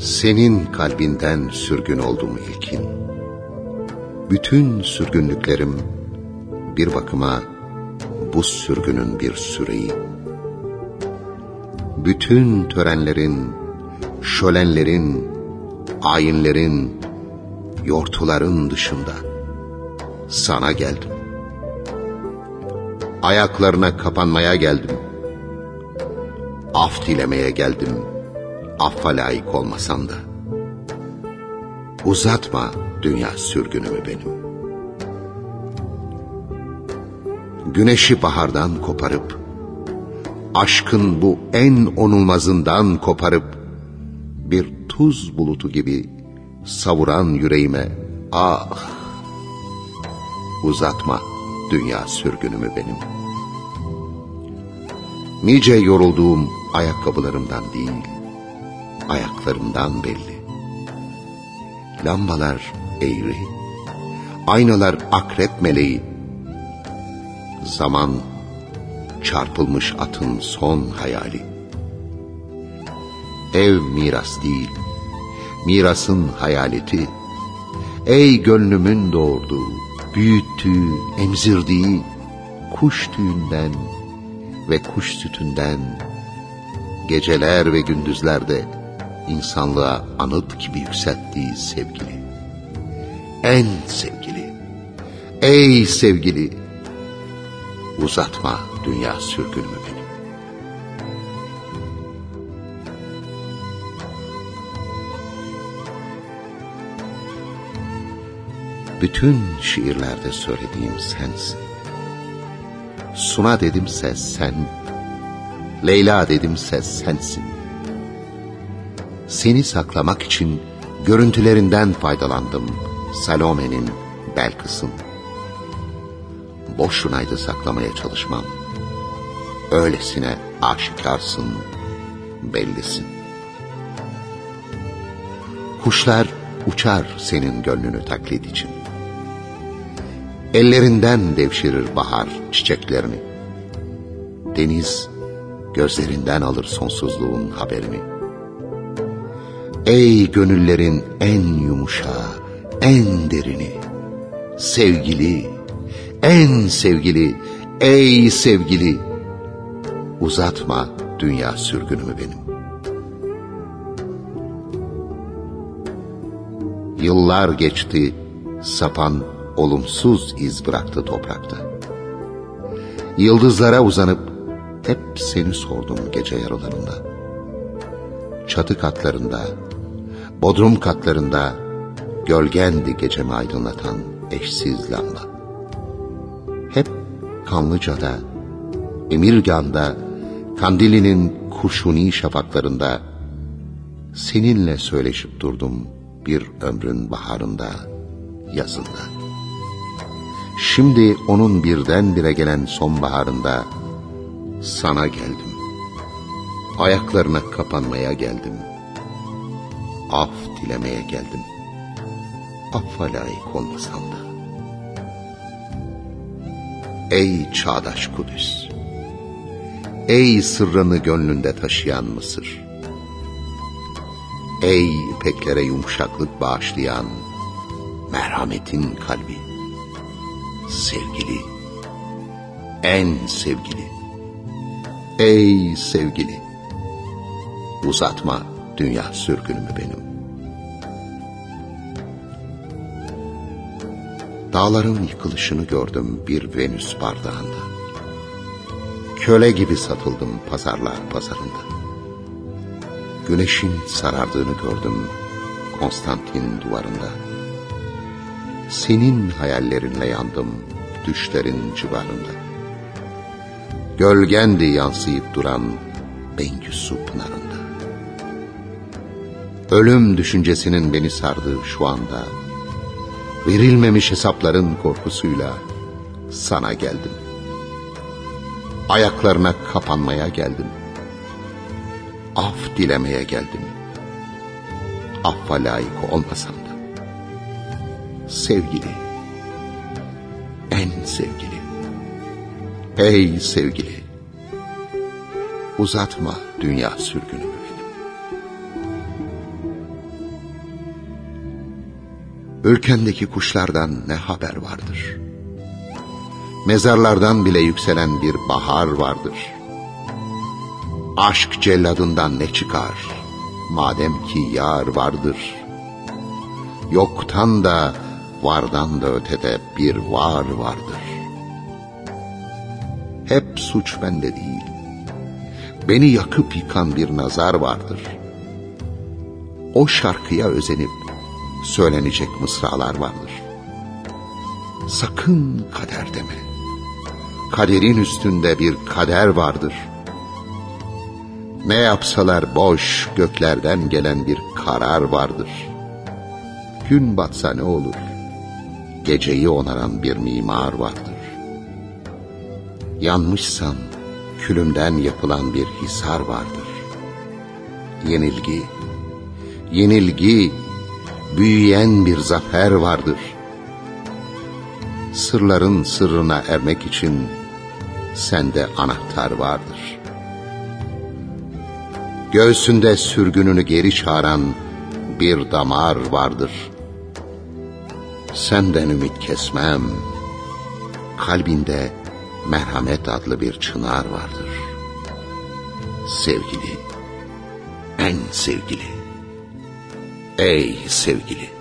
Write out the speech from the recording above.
Senin kalbinden sürgün oldum ilkin. Bütün sürgünlüklerim bir bakıma bu sürgünün bir süreyi. Bütün törenlerin, şölenlerin, ayinlerin, yortuların dışında sana geldim. Ayaklarına kapanmaya geldim. Af dilemeye geldim. Affa layık olmasan da. Uzatma dünya sürgünümü benim. Güneşi bahardan koparıp, aşkın bu en onulmazından koparıp, bir tuz bulutu gibi savuran yüreğime, ah! Uzatma dünya sürgünümü benim. Nice yorulduğum ayakkabılarımdan değil, ayaklarımdan belli. Lambalar eğri, aynalar akrep meleği. Zaman çarpılmış atın son hayali. Ev miras değil, mirasın hayaleti. Ey gönlümün doğurduğu, büyüttüğü, emzirdiği kuş tüyünden ve kuş sütünden geceler ve gündüzlerde insanlığa anıt gibi yükselttiği sevgili. En sevgili, ey sevgili, uzatma dünya sürgünümü benim. Bütün şiirlerde söylediğim sensin. Suna dedimse sen, Leyla dedimse sensin. Seni saklamak için görüntülerinden faydalandım. Salome'nin, Belkıs'ın. Boşunaydı saklamaya çalışmam. Öylesine aşikarsın, bellisin. Kuşlar uçar senin gönlünü taklit için. Ellerinden devşirir bahar çiçeklerini. Deniz gözlerinden alır sonsuzluğun haberini. Ey gönüllerin en yumuşağı, en derini, sevgili, en sevgili, ey sevgili, uzatma dünya sürgünümü benim. Yıllar geçti, sapan olumsuz iz bıraktı toprakta. Yıldızlara uzanıp hep seni sordum gece yarılarında. Çatı katlarında, bodrum katlarında gölgendi gecemi aydınlatan eşsiz lamba. Hep Kanlıca'da, Emirgan'da, Kandili'nin kurşuni şafaklarında seninle söyleşip durdum bir ömrün baharında, yazında. Şimdi onun birdenbire gelen sonbaharında sana geldim. Ayaklarına kapanmaya geldim. Af dilemeye geldim. Affa layık olmasam da. Ey çağdaş Kudüs! Ey sırrını gönlünde taşıyan Mısır! Ey ipeklere yumuşaklık bağışlayan merhametin kalbi! sevgili, en sevgili, ey sevgili, uzatma dünya sürgünümü benim. Dağların yıkılışını gördüm bir Venüs bardağında. Köle gibi satıldım pazarlar pazarında. Güneşin sarardığını gördüm Konstantin duvarında. Senin hayallerinle yandım düşlerin civarında. Gölgendi yansıyıp duran Bengüsü pınarında. Ölüm düşüncesinin beni sardığı şu anda, verilmemiş hesapların korkusuyla sana geldim. Ayaklarına kapanmaya geldim. Af dilemeye geldim. Affa layık olmasam da sevgili, en sevgili, ey sevgili, uzatma dünya sürgünümü Ülkendeki kuşlardan ne haber vardır? Mezarlardan bile yükselen bir bahar vardır. Aşk celladından ne çıkar? Madem ki yar vardır. Yoktan da vardan da ötede bir var vardır. Hep suç bende değil. Beni yakıp yıkan bir nazar vardır. O şarkıya özenip söylenecek mısralar vardır. Sakın kader deme. Kaderin üstünde bir kader vardır. Ne yapsalar boş göklerden gelen bir karar vardır. Gün batsa ne olur? Geceyi onaran bir mimar vardır. Yanmışsam külümden yapılan bir hisar vardır. Yenilgi, yenilgi, büyüyen bir zafer vardır. Sırların sırrına ermek için sende anahtar vardır. Göğsünde sürgününü geri çağıran bir damar vardır. Senden ümit kesmem. Kalbinde merhamet adlı bir çınar vardır. Sevgili, en sevgili, ey sevgili.